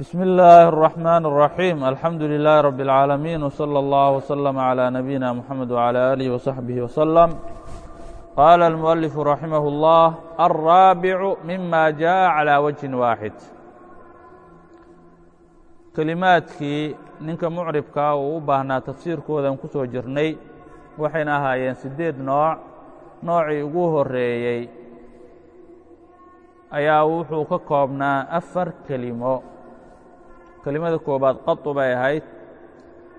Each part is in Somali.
بسم الله الرحمن الرحيم الحمد لله رب العالمين وصلى الله وسلم على نبينا محمد وعلى آله وصحبه وسلم قال المؤلف رحمه الله الرابع مما جاء على وجه واحد kelimaadkii ninka mucribkaa uu u baahnaa tafsiirkoodan ku soo jirnay waxayna ahaayeen siddeed nooc noocii ugu horreeyey ayaa wuxuu ka koobnaa afar kelimo kelimada koowaad qaطu bay ahayd.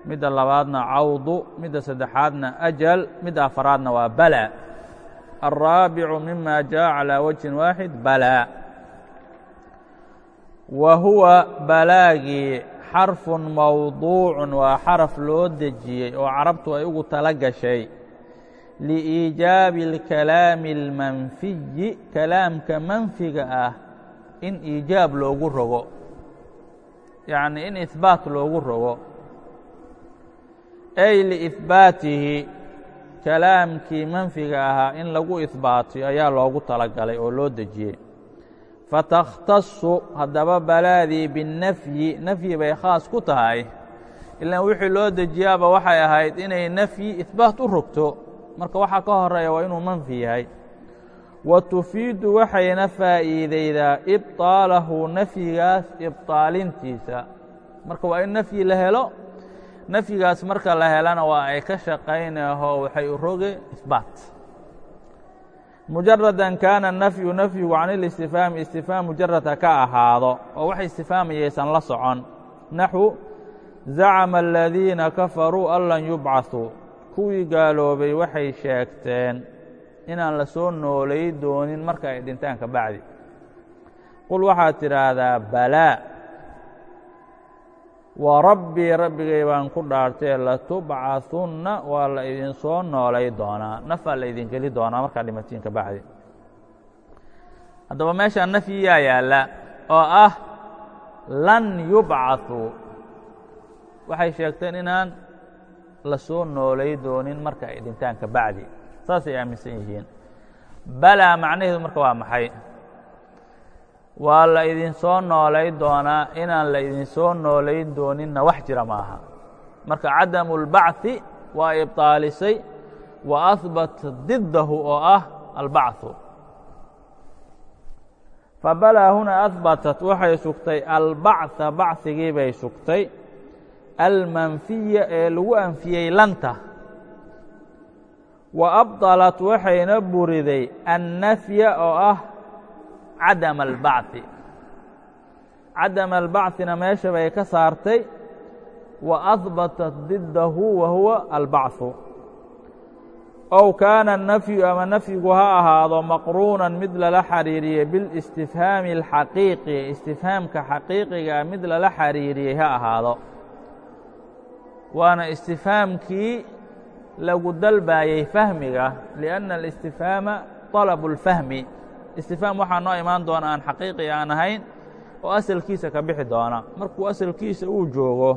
Midda labaadna cawdu midda saddexaadna ajal midda afaraadna waa bala. Alraabicu mima jaa calaa wajhin waaxid bala. Wa huwa balaagii xarfun mowduucun waa xaraf loo dejiyey oo carabtu ay ugu tala gashay. Liiijaabi alkalaami almanfiyi kalaamka manfiga ah in iijaab loogu rogo yacni in ihbaat loogu rogo. Ay liihbaatihi kalaamkii manfiga ahaa in lagu ihbaatiyo ayaa loogu tala galay oo loo dejiyey. Fatakhtasu haddaba balaadii binnafyi nafyi bay khaas ku tahay. Ilaan wixii loo dejiyaaba waxay ahayd inay nafyi ihbaat u rogto. Marka waxaa ka horreeya waa inuu manfi yahay wa tufiidu waxayna faa'iidaydaa ibطaalahu nafyigaas ibطaalintiisa marka waa in nafyi la helo nafyigaas marka la helana waa ay ka shaqaynaho waxay u roge ihbaat mujarada kaana nafyu nafyigu can اlistifhaami istifhaam mujarada ka ahaado oo wax istifhaamayaysan la socon naxwu zacama aladiina kafaruu an lan yubcaثuu kuwii gaaloobay waxay sheegteen inaan la soo noolay doonin marka ay dhintaan ka bacdi. Qul waxaad tidhaahdaa balaa wa rabbii rabbigay baan ku dhaartee latubcahunna waa la idin soo noolay doonaa. Nafaa la idinkeli doonaa markaa dhimatiin ka bacdi. Haddaba meeshaa nafyiyaa yaalla oo ah lan yubcaثuu waxay sheegteen inaan la soo noolay doonin marka ay dhintaan ka bacdi saasay aaminsan yihiin. Balaa macnaheedu marka waa maxay? Waa la idin soo noolay doonaa inaan la idin soo noolayn dooninna wax jira maaha. Marka cadamu اlbachi waa ibطaalisay wa ahbat didahu oo ah albachu fabalaa huna ahbatat waxay sugtay albacha bachigii bay sugtay almanfiya ee lagu anfiyey lanta wa abdalat waxayna buriday annafya oo ah cadama albachi cadama albachina meesha bay ka saartay wa ahbatat diddahu wa huwa albachu ow kaana nafyu ama nafyigu ha ahaado maqruunan mid lala xariiriyey biاlistifhaami alxaqiiqi istifhaamka xaqiiqiga mid lala xariiriyey ha ahaado. Waana istifhaamkii lagu dalbaayey fahmiga liأnna اlistifhaama طalabu اlfahmi istifhaam waxaa noo imaan doona aan xaqiiqi aan ahayn oo asalkiisa ka bixi doona markuu asalkiisa uu joogo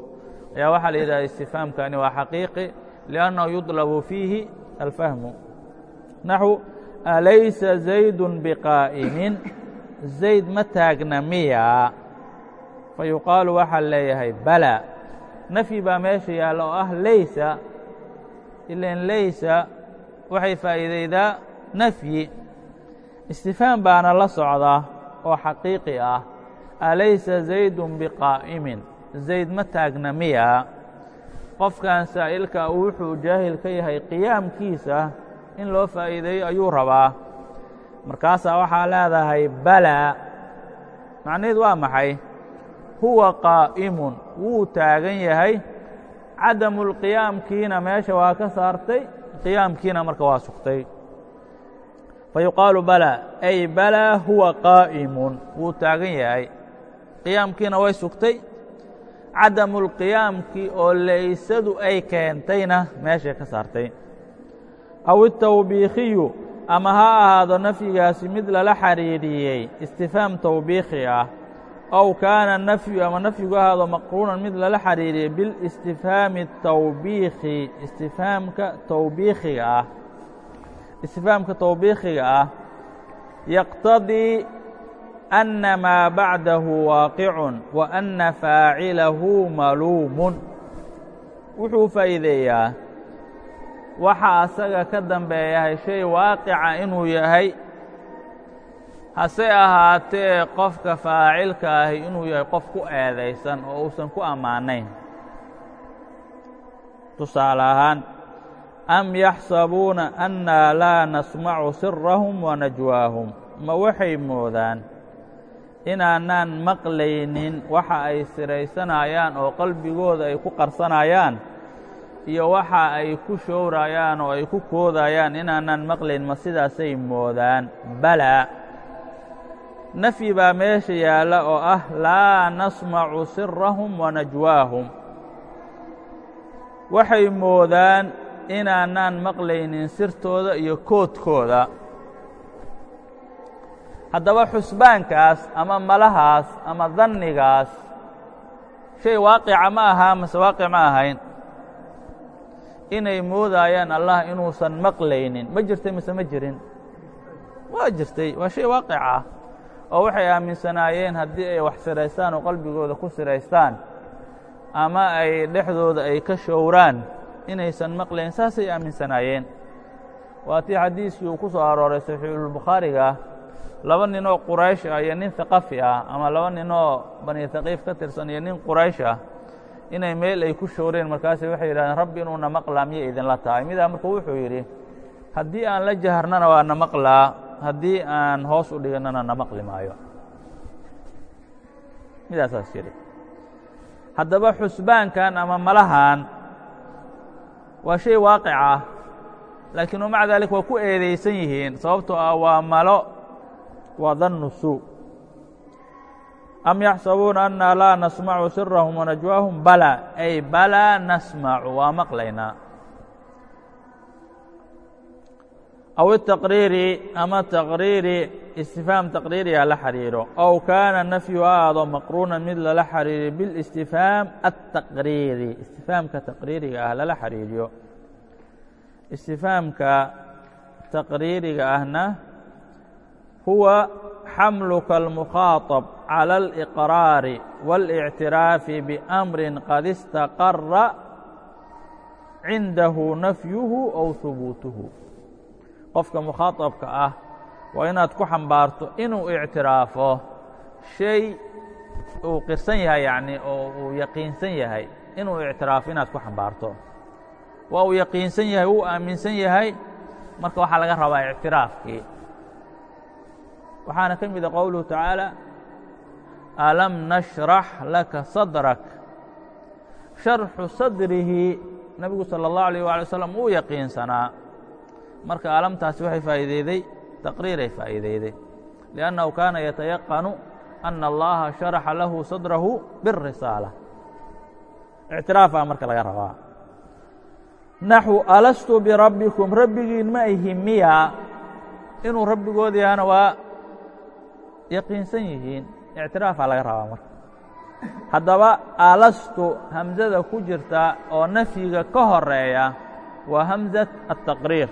ayaa waxaa la yidhaha istifhaamkani waa xaqiiqi liأnnahu yuطlabu fiihi alfahmu naxو alaysa زaydu biqaa'imin zayd ma taagna miya fayuqaalu waxaa leeyahay bala nafyi baa meesha yaalla oo ah laysa ilan laysa waxay faa'iidaydaa nafyi. Istifhaam baana la socda oo xaqiiqi ah. Alaysa zaydun biqaa'imin. Zayd ma taagna miya. Qofkan saa'ilka wuxuu jaahil ka yahay qiyaamkiisa in loo faa'iideeyo ayuu rabaa. Markaasaa waxaa leedahay balaa macnaheed waa maxay? Huwa qaa'imun. Wuu taagan yahay cadamulqiyaamkiina meesha waa ka saartay qiyaamkiina marka waa sugtay fayuqaalu balaa ay balaa huwa qaa'imun wuu taagan yahay qiyaamkiina way sugtay cadamulqiyaamkii oo laysadu ay keentayna meeshay ka saartay aw itawbiikhiyu ama ha ahaado nafyigaasi mid lala xariiriyey istifhaam tawbiikhi ah ow kaana nafyu ama nafyigu ahaado maqruunan mid lala xariiriyey bilistifhaami tawbiikhi istifhaamka tawbiikhiga ah istifhaamka tawbiikhiga ah yaqtadii أna maa bacdahu waaqicun wa أna faacilahu maluumun wuxuu faa'iideeyaa waxa asaga ka dambeeyahay shay waaqica inuu yahay hase ahaatee qofka faacilka ahi inuu yahay qof ku eedaysan oo uusan ku ammaanayn tusaale ahaan am yaxsabuuna annaa laa nasmacu sirahum wa najwaahum? Ma waxay moodaan inaanaan maqlaynin waxa ay siraysanayaan oo qalbigooda ay ku qarsanayaan? Iyo waxa ay ku showrayaan oo ay ku koodayaan inaanaan maqlayn? Ma sidaasay moodaan? Balaa nafyi baa meesha yaalla oo ah laa nasmacu sirahum wa najwaahum. Waxay moodaan inaanaan maqlaynin sirtooda iyo koodkooda. Haddaba xusbaankaas ama malahaas ama dannigaas shay waaqica ma ahaa mase waaqic ma ahayn. Inay moodaayaan allah inuusan maqlaynin. Ma jirtay mise ma jirin? Waa jirtay waa shay waaqic ah oo waxay aaminsanaayeen haddii ay wax siraystaan oo qalbigooda ku siraystaan ama ay dhexdooda ay ka showraan inaysan maqlayn saasay aaminsanaayeen. Waa tii xadiiskii uu ku soo arooray saxiixulbukhaariga laba ninoo quraysh ah iyo nin haqafi ah ama laba ninoo bani haqiif ka tirsan iyo nin quraysh ah inay meel ay ku shooreen markaase waxay yidhahdeen rabbi inuuna maqlaa miyay idinla tahay midaa markuu wuxuu yidhi haddii aan la jaharnana waa na maqlaa haddii aan hoos u dhigannana na maqli maayo. Midaasaas yidhi haddaba xusbaankan ama malahan waa shay waaqic ah laakiin wamaca daalik waa ku eedaysan yihiin sababtoo ah waa malo waa dannu suu. Am yaxsabuuna annaa laa nasmacu sirahum wanajwaahum bala ay balaa nasmacu waa maqlaynaa aw itaqriiri ama taqriiri istifhaam taqriiriga la xidhiidho ow kaana nafyu aado maqruunan mid lala xidhiiriyo biاlistifhaam ataqriiri istifhaamka taqriiriga ah lala xidhiidhiyo istifhaamka taqriiriga ahna huwa xamluka اlmukhaaطab calى اlإqraari wاlاctiraafi biأmrin qad istaqara cindahu nafyuhu ow hubuutuhu qofka mukhaaطabka ah waa inaad ku xambaarto inuu ictiraafo shay uu qirsan yahay yacni oo uu yaqiinsan yahay inuu ictiraafo inaad ku xambaarto waa uu yaqiinsan yahay uu aaminsan yahay marka waxaa laga rabaa ictiraafkii waxaana ka mida qowluhu tacaalى alam nashrax laka sadrak sharxu sadrihi nebigu salى اllahu alيh waalي wasalam uu yaqiinsanaa marka alamtaasi waxay faa'iideyday taqriiray faa'iideyday liannahu kaana yatayaqanu ana allaha sharaxa lahu sadrahu biاrisaala ictiraafaa marka laga rabaa. naxu alastu birabbikum rabbigiin ma ihi miya inuu rabbigood yahana waa yaqiinsan yihiin ictiraafaa laga rabaa marka haddaba alastu hamzada ku jirta oo nafyiga ka horreeya waa hamzat altaqriir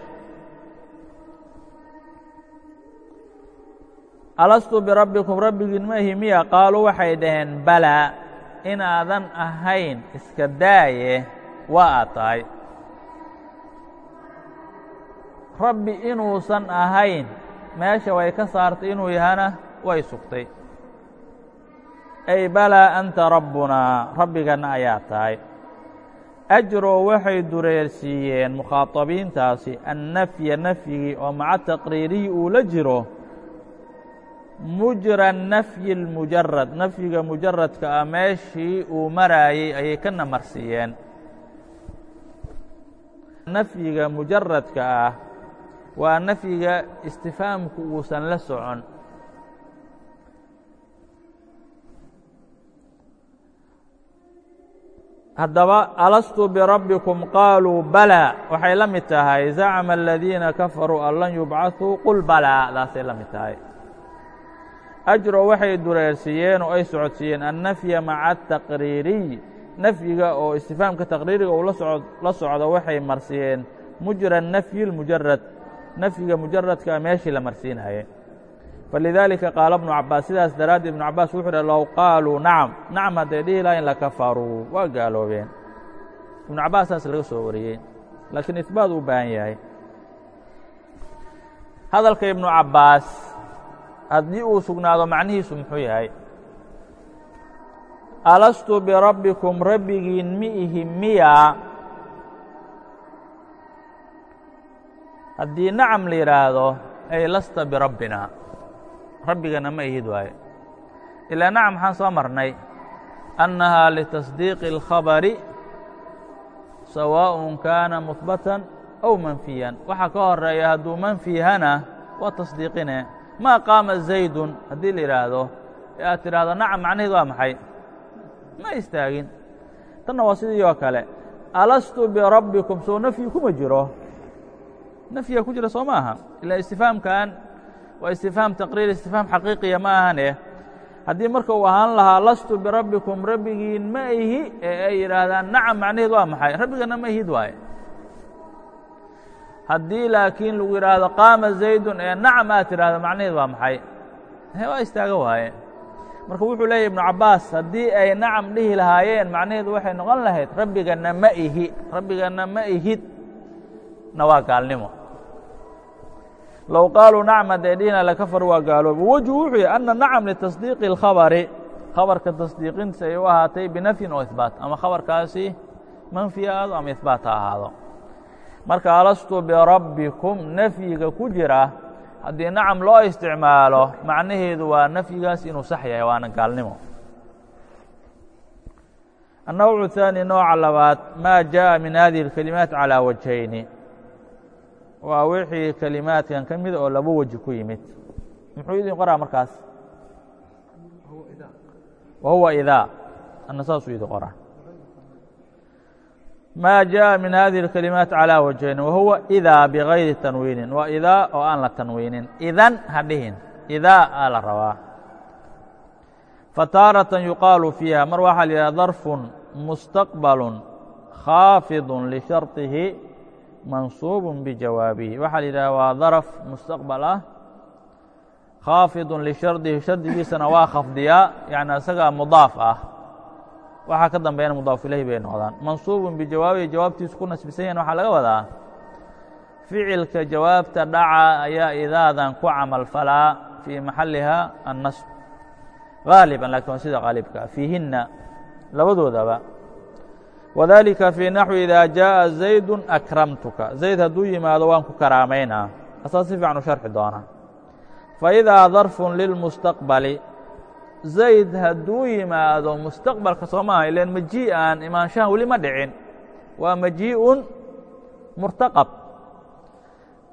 alastu birabbikum rabbigiin ma ihi miya qaaluu waxay dhaheen balaa inaadan ahayn iska daaye waa aad tahay. Rabbi inuusan ahayn meesha way ka saartay inuu yahana way sugtay. Ay balaa anta rabbunaa rabbiganna ayaa tahay. Ajrow waxay dureersiiyeen mukhaatabiintaasi annafya nafyigii oo maca taqriiriyi uu la jiro mujra nafyi اlmujarad nafyiga mujaradka ah meeshii uu maraayey ayay ka namarsiiyeen. Nafyiga mujaradka ah waa nafyiga istifaamku uusan la socon. Haddaba alastu birabbikum qaaluu balaa waxay la mid tahay zacma aladiina kafaruu an lan yubcaثuu qul balaa daasay la mid tahay ajro waxay dureersiiyeen oo ay socodsiiyeen annafya maca ataqriiriy nafyiga oo istifaamka taqriiriga uu la socdo waxay marsiiyeen mujra nafyi اlmujarad nafyiga mujaradka meeshii la marsiinaye. Falidaalika qaala ibnu cabaas sidaas daraaddeed ibnu cabaas wuxuu uhi low qaaluu nacam nacam hadday dhihi lahayn lakafaruu waa gaaloobeen. Ibnu cabaas saas laga soo wariyey laakiin ihbaat uu baahan yahay. Hadalka ibnu cabaas haddii uu sugnaado macnihiisu muxuu yahay? Alastu birabbikum rabbigiin mi ihi miya. Haddii nacam la yidhaahdo ay lasta birabbina rabbigana ma ihid waaye. Ilaa nacam maxaan soo marnay. Annahaa litasdiiqi اlkhabari sawaaءun kaana muhbatan aw manfiyan. Waxaa ka horreeya hadduu manfiyahana waa tasdiiqine maa qaama zaydun? Haddii la yidhaahdo ee aad tidhaahdo nacam macnaheed waa maxay? Ma istaagin. Tanna waa sidii oo kale. Alastu birabbikum soo nafyi kuma jiro. Nafyiga ku jira soo ma aha. Ilaa istifhaamkan waa istifhaam taqriir istifhaam xaqiiqiya ma ahane. Haddii marka uu ahaan lahaa lastu birabbikum rabbigiin ma ihi ee ay yidhaahdaan nacam macnaheed waa maxay? Rabbigana ma ihid waaye haddii laakiin lagu yidhaahdo qaama zaydun ee nacam aad tidhaahdo macnaheed waa maxay? Waa istaaga waaye. Marka wuxuu leeyahy ibnu cabaas haddii ay nacam dhihi lahaayeen macnaheedu waxay noqon lahayd rabbigana ma ihi rabbigana ma ihid. Na waa gaalnimo. Low qaaluu nacam hadday dhihina lakafaru waa gaalooba wejhu wuxuu yahy anna nacam litasdiiqi اlkhabari khabarka tasdiiqintiisa ay u ahaatay binafyin oo ihbaat. Ama khabarkaasi manfi ha ahaado ama ihbaat ha ahaado marka alastu birabbikum nafyiga ku jira haddii nacam loo isticmaalo macnaheedu waa nafyigaas inuu sax yahay waana gaalnimo الnowع الثاني nooca labaad ma jaءa min hadihi الكelimaat calىa wajhayni waa wixii kelimaadkan ka mida oo laba weji ku yimid muxuu idin qoraa markaas wa huwa idaa ana saasuu idin qoraa ma jaءa min hadihi الكelimaat calىa wajhayni wahuwa إdaa bغayri tanwiinin waa idaa oo aan la tanwiinin idan ha dhihin idaa aa la rabaa fataaraة yuqaalu fiiha mar waxaa la yidhaha darfu mustaqbal khaafiض lisharطihi mansuub bijawaabihi waxaa la yidhaha waa daraf mustaqbal ah khaafiض lishardihi shardigiisana waa khafdiyaa yani isagaa mudaaf ah waxaa ka dambeeyana mudaaf ilayhi bay noqdaan. Mansuubun bijawaabihi jawaabtiisu ku nasbisan yahin waxaa laga wadaa ficilka jawaabta dhaca ayaa idaadan ku camal falaa fii maxalliha annasb. Haaliban laakiin waa sida qaalibka fiihinna labadoodaba wadaalika fii naxwi idaa jaaءa zaydu akramtuka. Zayd hadduu yimaado waan ku karaamaynaa. Asaas si fiican u sharxi doonaa faidaa darfun lilmustaqbali زayd hadduu yimaado mustaqbalka soo maaha ilan majii'an imaanshahan weli ma dhicin waa majiiء murtaqب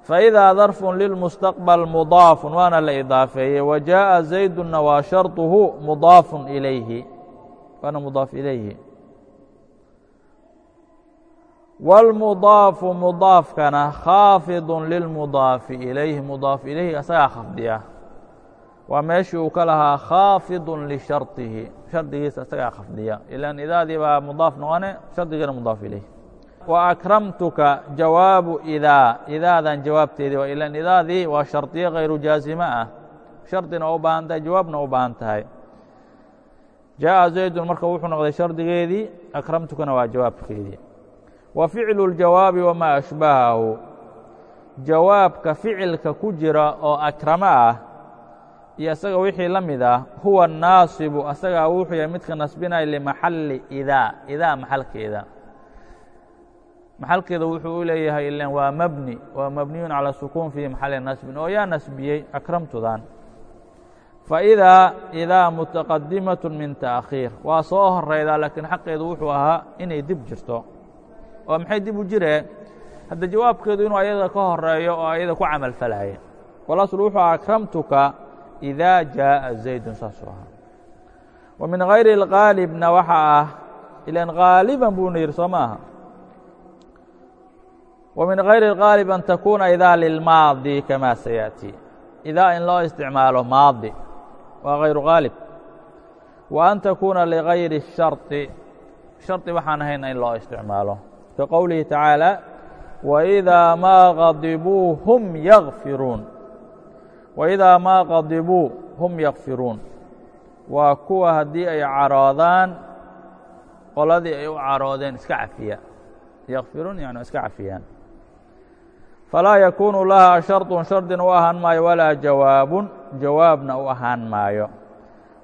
فإdaa ظarف للمستqبل مضاaف waana la iضاafeeyey وجاءa زayduna waa شharطuhu مضاaف إilayhi waana مضاaف ilayhi والمضاaف مضاaفkana khاaفض للمضاaف إilayhi مضاaف ilayhi asagaa khafdiya waa meeshii uu ka lahaa khاaفض لشharطihi shardigiisa asagaa khafdiya ilan idaadii baa مضاaف noqone shardigana مضاaف ilayh وأkramtuka jawaabu idaa idaadan jawaabteedii waa ilan idaadii waa shardiyo hayru jaazime ah shardina u baahan tahay jawaabna u baahan tahay jaaءa zaydun marka wuxuu noqday shardigeedii akramtukana waa jawaabkeedii wa ficlu اljawaabi wamaa ashbahahu jawaabka ficilka ku jira oo akramo ah iyo asaga wixii la mid ah huwa naasibu asagaa wuxuu yahay midka nasbinaya limaxali idaa idaa maxalkeeda. Maxalkeeda wuxuu u leeyahay ilen waa mabni waa mabniyun calى sukuun fii maxali nasbin. Oo yaa nasbiyey akramtudan faidaa idaa mutaqadimaة min taakhiir waa soo horeydaa laakiin xaqeedu wuxuu ahaa inay dib jirto. Oo maxay dib u jireen hadda jawaabkeedu inuu ayada ka horeeyo oo ayada ku camalfalaya walasul wuxuu aha akramtuka idaa jaaءa zaydun saasuu ahaa wa min hayri اlgaalibna waxa ah ilan gaaliban buuna yidhi soo ma aha ومiن غayr الغاaلب أn تkuna إdaa lilmaadي kama saيأتي إdaa in loo isticmaalo maadi waa غayru غاalب وأn تkuna لغayri الشharطi شharطi waxaan ahayn in loo isticmaalo kaqowlihi taعaalى وإdaa maa غadibuu hm yغfiruun waidaa maa qadibuu hum yakfiruun waa kuwa haddii ay caroodaan qoladii ay u caroodeen iska cafiya. Yakfiruun yani iska cafiyaan. Falaa yakuunu lahaa sharطun shardin u ahaan maayo walaa jawaabun jawaabna u ahaan maayo.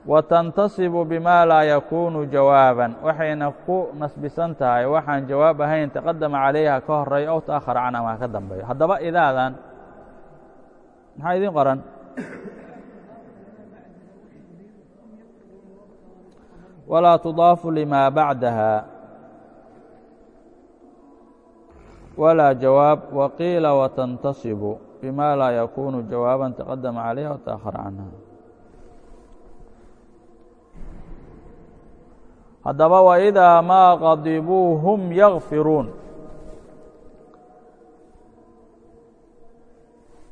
Wa tantasibu bima laa yakuunu jawaaban. Waxayna ku nasbisan tahay waxaan jawaab ahayn taqadama calayha ka horeeyo ow ta'ahara can ka dambeeyo. Haddaba idaadan maxaa idin qoran. Walaa tudaafu lima bacdaha walaa jawaab waqiila watantasibu bima laa yakunu jawaaban taqadama calayha wata'ahara canha haddaba waidaa maa qadibuu hum yakfiruun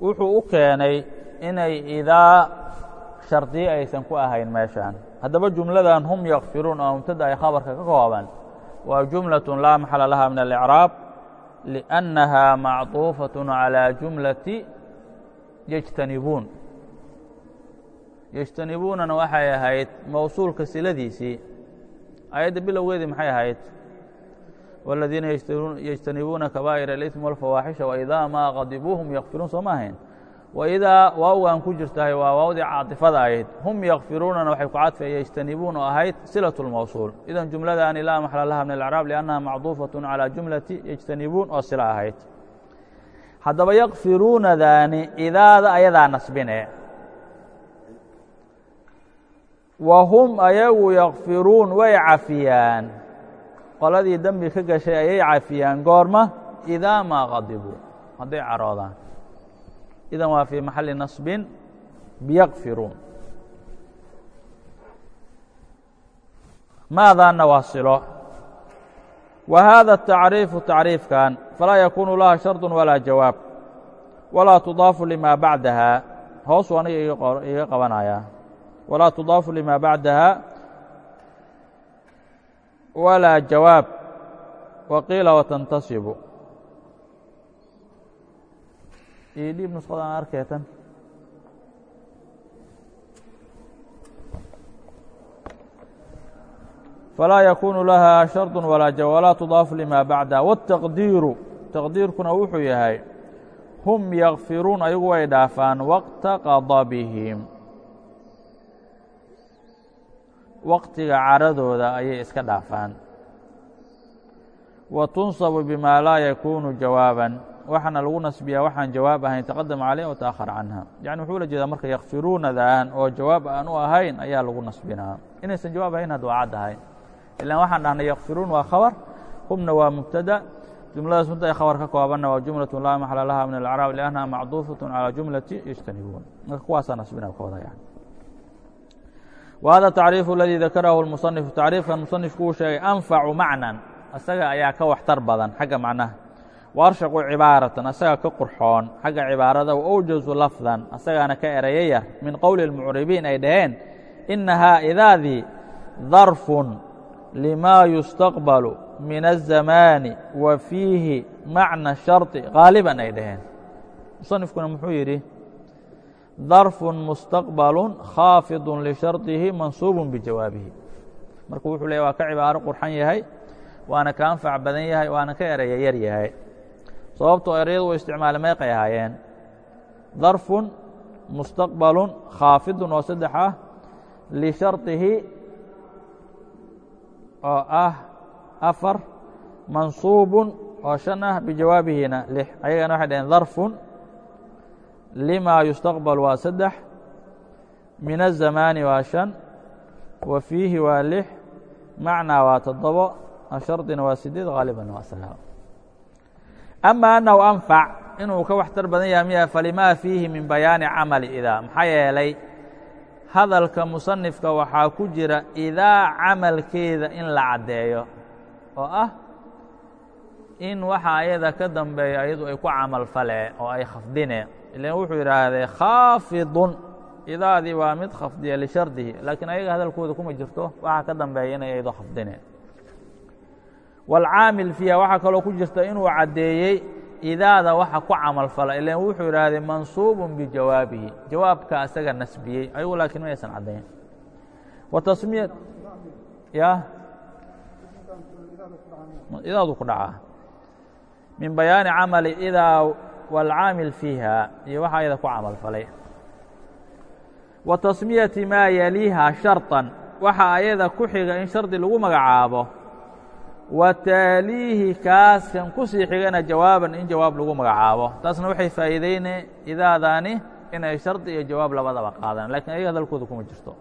wuxuu u keenay inay idaa shardiye aysan ku ahayn meeshaan haddaba jumladan hum yakfiruun oo mubtada ay khabarka ka kooban waa jumlaة laa maxala laha min aلإcraab لأnnaha macطuufaة calى jumlati yejtanibuun yejtanibuunana waxay ahayd mowsuulka siladiisii ayadda bilowgeedii maxay ahayd والadiina yejtanibuuna kabaa'ir الإثm والfawaaxisha وإidaa maa qadibuuhum yakfiruun soo ma ahayn waidaa waawgan ku jirtahay waa waawdii caaطifada ahayd hum yakfiruunana waxay ku cadfay yejtanibuun oo ahayd silaة الmawsuul idan jumladaani laa maxla laha min اlأcraab لأnnaha macduufaة calى jumlati yejtanibuun oo sila ahayd haddaba yakfiruunadaani idaada ayadaa nasbine wa hum ayagu yakfiruun way cafiyaan qoladii dembi ka gashay ayay cafiyaan. Goorma idaa maa qadibuu. Hadday caroodaan. Idan waa fii maxalli nasbin biyakfiruun maadaana waa silo wa haada tacriifu tacriifkan falaa yakuunu laha sharط walaa jawaab. Walaa tudaafu lima bacdaha hoosuu aniga iga qabanayaa. Walaa tudaafu lima bacdaha walaa jawaab. Wa qiila watantasibu iidhiib nuskhada aan arkay tan. Falaa yakuunu laha shardu walaa jawaab walaa tudaafu lima bacda waاtaqdiiru taqdiirkuna wuxuu yahay hum yakfiruun ayagu way dhaafaan waqta qada waqtiga caradooda ayay iska dhaafaan. Wa tunsabu bimaa laa yakuunu jawaaban. Waxaana lagu nasbiyaa waxaan jawaab ahayn taqadama caleyh oo canha. Yacni wuxuu la jeedaa marka yaksiruunadan oo jawaab aan u ahayn ayaa lagu nasbinaa. Inaysan jawaab ahayn hadd waa ahayn. Ilaan waxaan dhahnay yaksiruun waa khabar hubna waa mubtada. Jumladaas mudda ay khabar ka koobanna waa jumlatu laa maxla laha min alacraab liannaha macduufatun calaa jumlati yajtanibuun. Marka kuwaasaa nasbinaa ka wadayaa whada tacriifu aladii dakarahu lmusanifu tacriifkan musanifku uu sheegay anfacu macnan isaga ayaa ka waxtar badan xagga macnaha. Wa arshaqu cibaaratan isaga ka qurxoon xagga cibaarada wa awjazu lafdan isagaana ka erayo yar. Min qowli lmucribiin ay dhaheen ina haa'idaadii darfun limaa yustaqbalu min azamaani wa fiihi macna sharطi qaaliban ay dhaheen. Musanifkuna muxuu yidhi darfun mustaqbalu khaafidu lisharطihi mansuubu bijawaabihi marka wuxuu leeya waa ka cibaaro qurxan yahay waana ka anfac badan yahay waana ka eraya yar yahay. Sababtoo erayadu u isticmaala meeqay ahaayeen. Darfun mustaqbalun khaafidun oo saddex ah lisharطihi oo ah afar mansuubun oo shan ah bijawaabihina lix. Ayagana waxay dhaheen darfun lima yustaqbal waa saddex min الzamaani waa shan wa fiihi waa lix macnaa waa toddobo ashardina waa sideed haalibanna waa sagaal ama annahu anfac inuu ka waxtar badan yahay miya falimaa fiihi min bayaani camali idaa maxaa yeelay hadalka musanifka waxaa ku jira idaa camalkeeda in la caddeeyo oo ah in waxa ayada ka dambeeya ayadu ay ku camal falee oo ay khafdine ilan wuxuu yidhaahdee khaafidun idaadii waa mid khafdiya lishardihi laakiin ayaga hadalkooda kuma jirto waxaa ka dambeeya inay ayado khafdine wاlcaamil fiiha waxaa kaloo ku jirta inuu caddeeyey idaada waxa ku camal fala ilan wuxuu idhaahdee mansuubun bijawaabihi jawaabka asaga nasbiyey ayagu laakiin ma aysan caddayn wa tasmiya ya idaadu ku dhacaa min bayaani camali idaa wاlcaamil fiiha iyo waxa ayada ku camal falay wa tasmiyati maa yaliiha sharطan waxa ayada ku xiga in shardi lagu magacaabo wa taaliihi kaaskan ku sii xigana jawaaban in jawaab lagu magacaabo taasna waxay faa'iideyne idaadaani inay shardi iyo jawaab labadaba qaadaan lakiin ayaga hadalkooda kuma jirto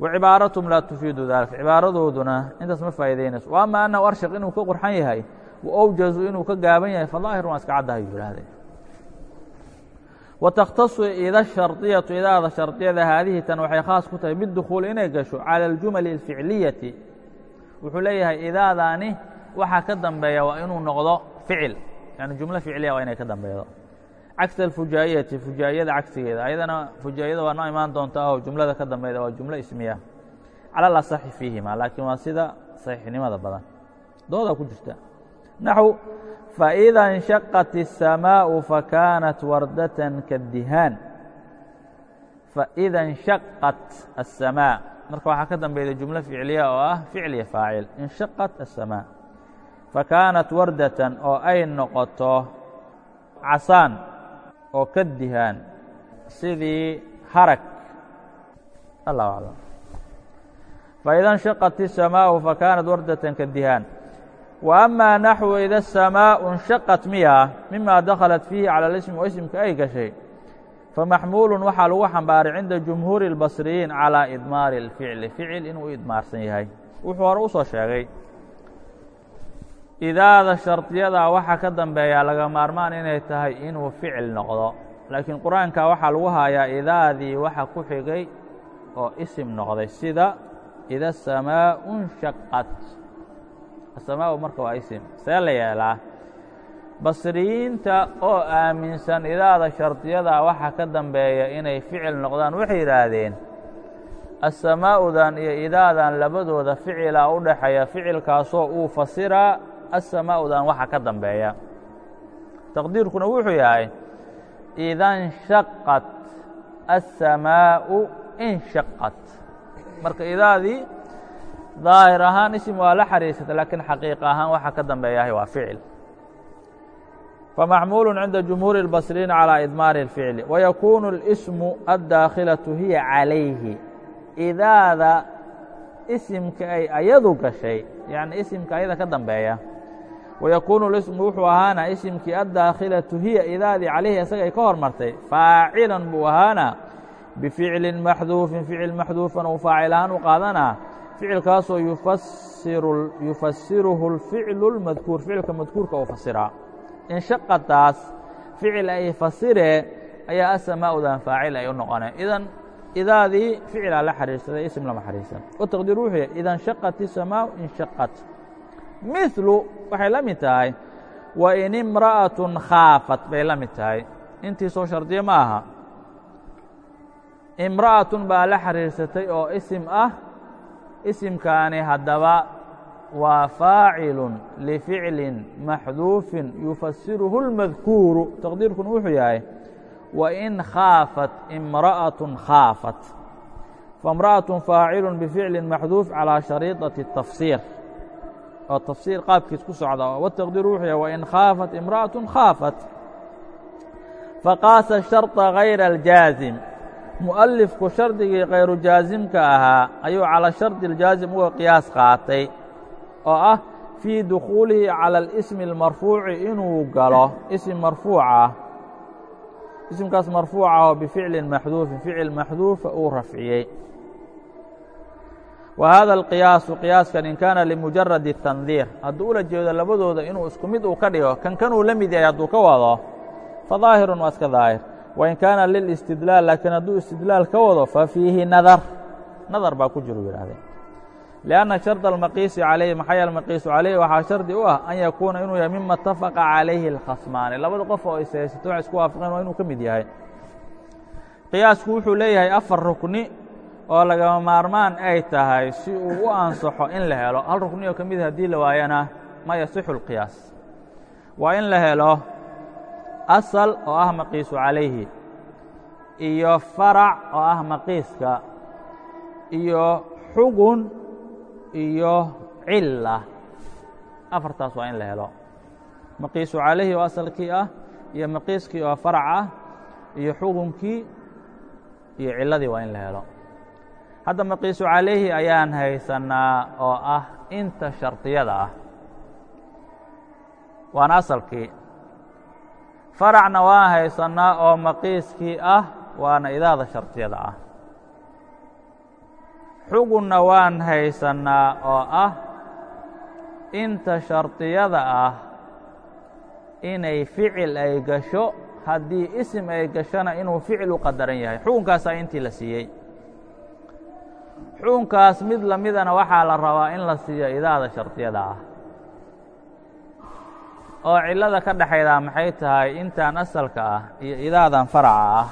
wa cibaaratum laa tufiidu dalik cibaaradooduna intaas ma faa'iideynayso wa ama annahu arshaq inuu ka qurxan yahay wa awjazu inuu ka gaaban yahay fadaahirun waa iska caddaha yuu yihaahdee wa takhtasu ida shardiyatu idaada shardiyada haadihi tan waxay khaas ku tahay bidukhuuli inay gasho cala aljumali alficliyati wuxuu leeyahay idaadaani waxaa ka dambeeya waa inuu noqdo ficil yani jumlo ficliya waa inay ka dambeedo cagsa alfujaa'iyati fujaa'iyada cagsigeeda ayadana fujaa'iyada waa noo imaan doontaa oo jumlada ka dambeyda waa jumlo ismiya cala fiihima laakiin waa sida saxiixnimada badan doodaa ku jirta naxw faإida انshaqat الsamaaءu fakaanat wardatan kaالdihaan faإida انshaqat الsamaaء marka waxaa ka dambeyda jumlo ficliya oo ah ficliya faacil inshaqat الsamaaء fakaanat wardatan oo ay noqoto casaan oo ka dihaan sidii harag allah aclam faإida انshaqat الsamaaءu fakaanat wardatan kaالdihaan وأmا نaxو ida الsamاء انshaqت miya mima dakhalat fiihi calى اlsm oo ismka ay gashay famaxmuul waxaa lagu xambaaray cinda jumhuuri الbasriyiin calىa idmaari الficli ficil inuu idmaarsan yahay wuxuu hore u soo sheegay idaada shardiyada waxaa ka dambeeyaa laga maarmaan inay tahay inuu ficil noqdo laakiin qur-aanka waxaa lagu hayaa idaadii waxa ku xigay oo isim noqday sida ida الsamاء انshaqat asamaau marka waa isim see la yeelaa basriyiinta oo aaminsan idaada shardiyada waxa ka dambeeya inay ficil noqdaan waxay yidhaahdeen asamaa'udan iyo idaadan labadooda ficilaa u dhaxeeya ficilkaasoo uu fasiraa asamaa'udan waxa ka dambeeya. Taqdiirkuna wuxuu yahay idanshaqat asamaa'u inshaqat marka idaadii daahir ahaan isim waa la xariirsata laakiin xaqiiq ahaan waxa ka dambeeyahay waa ficil famaxmuulu cinda jumhuuri اlbasriyiin calىa idmaari اlficli wayakuunu اlismu addaakhilatu hiya calayhi idaada isimka ay ayadu gashay yani isimka ayada ka dambeeya wayakuunu lismu wuxuu ahaana isimkii addaakhilatu hiya idaadii calayhi isaga ay ka hormartay faacilan buu ahaana bificlin maxduufin ficil maxduufan uu faacil ahaan u qaadanaa ficilkaasoo yufasiruhu اlficlu اlmadkuur ficilka madkuurka oo fasiraa inshaqadaas ficil ay fasiree ayaa asamaa'udan faacil ay u noqoneen. Idan idaadii ficilaa la xariirsaday ism lama xariirsan. Oo wuxuu yahy ida nshaqat isamaau inshaqat milu waxay la mid tahay wa in imra'atun khaafat bay la mid tahay. Intii soo shardiya ma aha. Imra'atun baa la xiriirsatay oo isim ah isimkaani haddaba waa faacilu lificlin maxduufin yufasiruhu اlmadkuuru taqdiirkuna wuxuu yahay wain khaafat imra'aة khaafat faimra'aة faacilu bificli maxduuf calىa shariiطaةi الtafsiir oo tafsiir qaabkiis ku socda wtaqdiiru wuxuu yahay wain khaafat imra'aة khaafat faqaasa sharطa غayra اljaazim mu'alifku shardigii kayru jaasimka ahaa ayuu calى shardi اljaazim uga qiyaas qaatay oo ah fii dukhuulihi calى اlismi اlmarfuuci inuu galo ism marfuucah isimkaas marfuucah oo bificlin maxduufin ficil maxduufa uu rafciyey wa hada alqiyaasu qiyaaskan in kaana limujaradi الtandiir hadduu ula jeedo labadooda inuu isku mid uu ka dhigo kan kanuu la mid yahay hadduu ka wado fadaahirun waa iska daahir wain kaana lilistidlaal laakiin hadduu istidlaal ka wado fafiihi nadar nadar baa ku jiru yidhahdeen lianna sharda almaqiisi calayhi maxaa yaele maqiisu calayhi waxaa shardi u ah an yakuuna inuu yahay mima itafaqa calayhi alkhasmaani labada qof oo ishaysato waxay isku waafaqeen waa inuu ka mid yahay qiyaasku wuxuu leeyahay afar rukni oo lagama maarmaan ay tahay si uu u ansaxo in la helo hal rukni oo ka mid haddii la waayana ma yasixu اlqiyaas waa in la helo asal oo ah maqiisu calayhi iyo farac oo ah maqiiska iyo xugun iyo cilla. Afartaas waa in la helo. Maqiisu calayhi oo asalkii ah iyo maqiiskii oo farac ah iyo xugunkii iyo cilladii waa in la helo. Hadda maqiisu calayhi ayaan haysannaa oo ah inta shardiyada ah. Waana asalkii faracna waan haysannaa oo maqiiskii ah waana idaada shardiyada ah. Xugunna waan haysannaa oo ah inta shardiyada ah inay ficil ay gasho haddii isim ay gashona inuu ficil u qadaran yahay. Xukunkaasaa intii la siiyey. Xukunkaas mid la midana waxaa la rabaa in la siiyo idaada shardiyada ah oo cillada ka dhexaydaa maxay tahay intaan asalka ah iyo idaadan faraca ah.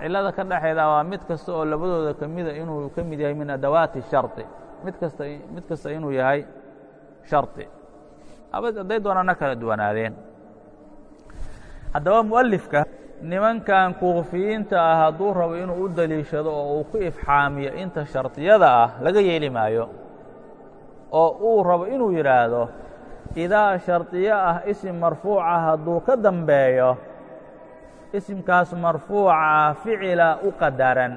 Cillada ka dhexayda waa mid kasta oo labadooda ka mida inuu ka mid yahay min adawaati shardi mid kasta mid kasta inuu yahay shardi hadday doonana kala duwanaadeen. Haddaba mu'alifka nimankan kuufiyiinta ah hadduu rabo inuu u deliishado oo uu ku ifxaamiyo inta shardiyada ah laga yeeli maayo oo uu rabo inuu yidhaahdo idaa shardiyo ah isim marfuuca hadduu ka dambeeyo isimkaas marfuuca ficila u qadaran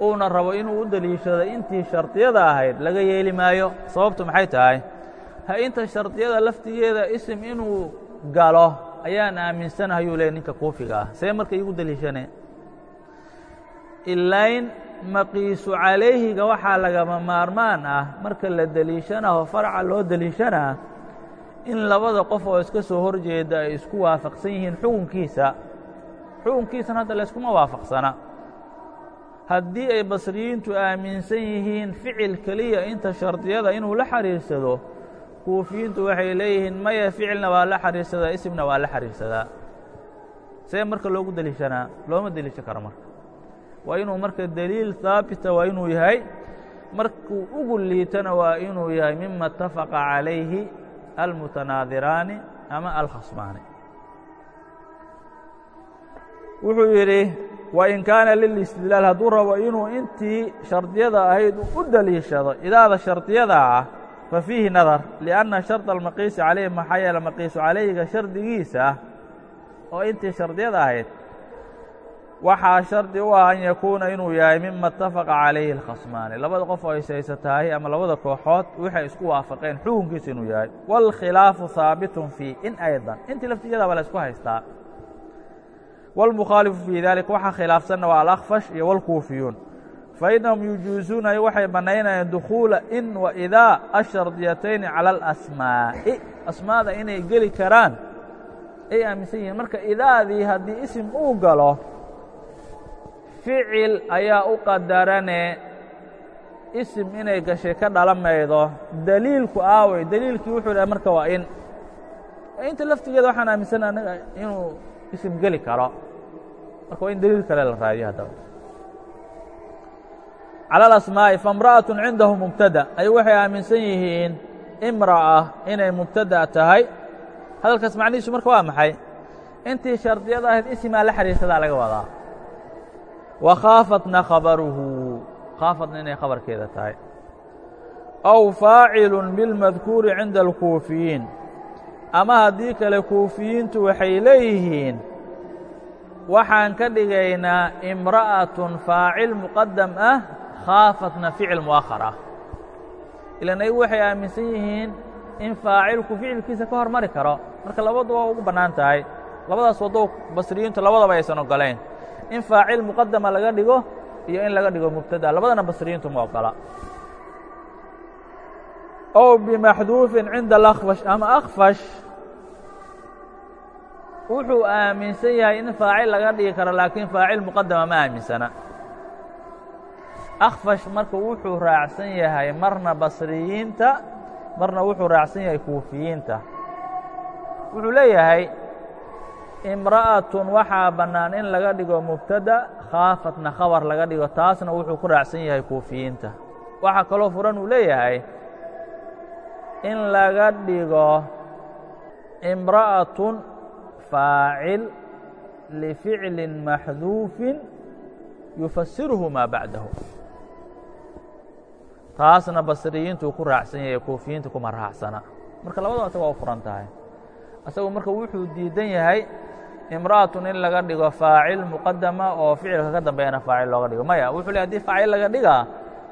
uuna rabo inuu u deliishado intii shardiyada ahayd laga yeeli maayo sababtu maxay tahay ha inta shardiyada laftigeeda isim inuu galo ayaan aaminsanahay leey ninka kuufiga ah see marka iigu deliishane ilayn maqiisu calayhiga waxaa lagama maarmaan ah marka la deliishanaho farca loo deliishanaa in labada qof oo iska soo hor jeeda ay isku waafaqsan yihiin xukunkiisa. Xukunkiisana hadda layskuma waafaqsana. Haddii ay basriyiintu aaminsan yihiin ficil keliya inta shardiyada inuu la xariirsado kuufiyiintu waxay leeyihiin maya ficilna waa la xariirsadaa isimna waa la xariirsadaa. See marka loogu deliishanaa looma deliishan karo marka. Waa inuu marka deliil haabita waa inuu yahay markuu ugu liitana waa inuu yahay mima اtafaqa calayhi almutanaadiraani ama alkhasmaani. Wuxuu yidhi wain kaana lilistidlaal hadduu rabo inuu intii shardiyada ahayd u deliishado idaada shardiyada ah fa fiihi nadar liأnna sharط almaqiisi calayhi maxaa yeele maqiisu calayhiga shardigiisa oo intii shardiyada ahayd waxaa shardi u ah an yakuuna inuu yahay mima اtafaqa calayhi اlkhasmaani labada qof oo aysaysatahay ama labada kooxood waxay isku waafaqeen xukunkiisa inuu yahay wاlkhilaafu haabitun fii in aydan intii laftigeeda baa la isku haystaa wاlmukhaalifu fii dalika waxaa khilaafsanna waa alakfash iyo wاlkuufiyuun fainahum yujuusuuna waxay bannaynayaan dukhuula in wa idaa ashardiyatayni cala alasmaa'i asmaada inay geli karaan ay aaminsan yihiin marka idaadii haddii isim uu galo ficil ayaa u qadarane isim inay gashay ka dhala maydo deliilku aawey deliilkii wuxuu dhahay marka waa in. Inta laftigeeda waxaan aaminsana anaga inuu isim geli karo. Marka waa in deliil kale la raadiyo haddaba. Calى alasmaa'i faimra'aة cindahu mubtada. Ay waxay aaminsan yihiin imra'a inay mubtada tahay. Hadalkaas macnihiisu marka waa maxay? Intii shardiyada ahayd isimaa la xariirsadaa laga wadaa wa khaafatna khabaruhu khaafatna inay khabarkeeda tahay aw faacilu bilmadkuuri cinda alkuufiyiin ama haddii kale kuufiyiintu waxay leeyihiin waxaan ka dhigaynaa imra'atun faacil muqadam ah khaafatna ficil mu'akhar ah ilan ayagu waxay aaminsan yihiin in faacilku ficilkiisa ka hormari karo marka labadu waa ugu bannaan tahay labadaas waddo basriyiintu labadaba aysan ogolayn in faacil muqadama laga dhigo iyo in laga dhigo mubtada. Labadana basriyiintu ma ogola. Ow bimaxduufin cinda alakfash ama akfash wuxuu aaminsan yahay in faacil laga dhigi karo laakiin faacil muqadama ma aaminsana. Akfash marka wuxuu raacsan yahay marna basriyiinta marna wuxuu raacsan yahay kuufiyiinta. Wuxuu leeyahay imra'atun waxaa bannaan in laga dhigo mubtada khaafatna khabar laga dhigo taasna wuxuu ku raacsan yahay kuufiyiinta. Waxaa kaloo furan uu leeyahay in laga dhigo imra'aة faacil lficli maxduufin yufasirhu maa bacdahu. Taasna basriyiintuu ku raacsan yahay kuufiyiinta kuma raacsana. Marka labadaba asaga waa u furan tahay. Asagu marka wuxuu diidan yahay imra'atun in laga dhigo faacil muqadama oo ficilka ka dambeeyana faacil looga dhigo. Maya wuxuu le haddii faacil laga dhigaa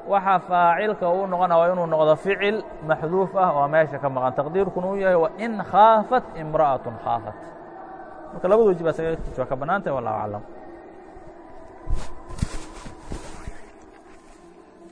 waxa faacilka uu noqona waa inuu noqdo ficil maxduuf ah oo meesha ka maqan. Taqdiirkuna uu yahay wain khaafat imra'atun khaafat. Marka labada weji ba isaga waa ka bannaan tahay wallahu aclam